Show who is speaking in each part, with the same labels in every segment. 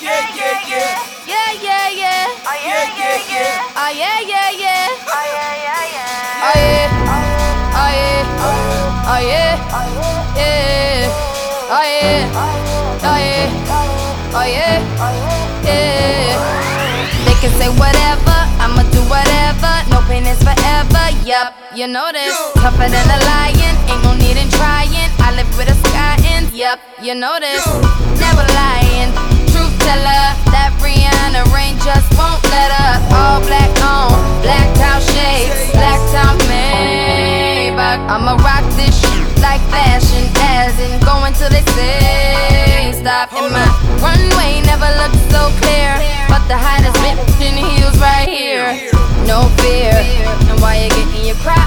Speaker 1: Yeah, yeah, yeah.
Speaker 2: Yeah, yeah, yeah.
Speaker 1: Oh, yeah, yeah, yeah.
Speaker 2: Oh, yeah, yeah, yeah.
Speaker 1: Oh, yeah, yeah, yeah.
Speaker 2: Oh, yeah. Oh, yeah. Oh, yeah. Yeah. Oh, yeah. Oh, yeah. Oh, yeah. Yeah. They can say whatever, I'ma do whatever. No pain is forever, yup, you know this. Tougher than a lion, ain't no need in trying. I live with a sky and yup, you know this. Never lying, truth teller. That Rihanna rain just won't let up. All black on, blacked out shades, blacked out Maybach. I'ma rock this shit like fashion, as in going till they say stop. And my runway never looked so clear, but the hottest bitch in heels right here. No fear, and while you're getting your cry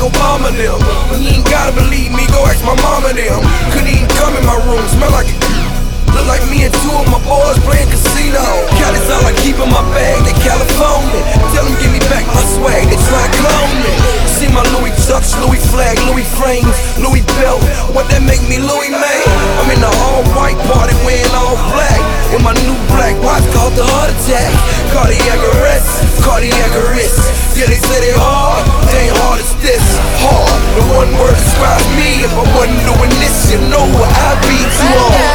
Speaker 2: like Obama them. You ain't gotta believe me, go ask my mama them. Couldn't even come in my room, smell like a Look like me and two of my boys playing casino. Cali it all I keep in my bag, they California. Tell them give me back my swag, they try me. See my Louis Chucks, Louis flag, Louis frames, Louis belt. What that make me Louis man? I'm in the all white party wearing all black. In my new black wife called the heart attack. Cardiac arrest, cardiac arrest. Yeah, they say they hard, they ain't hard as this. Hard,
Speaker 3: the one word describes me. If I wasn't doing this, you know where I'd be too hard.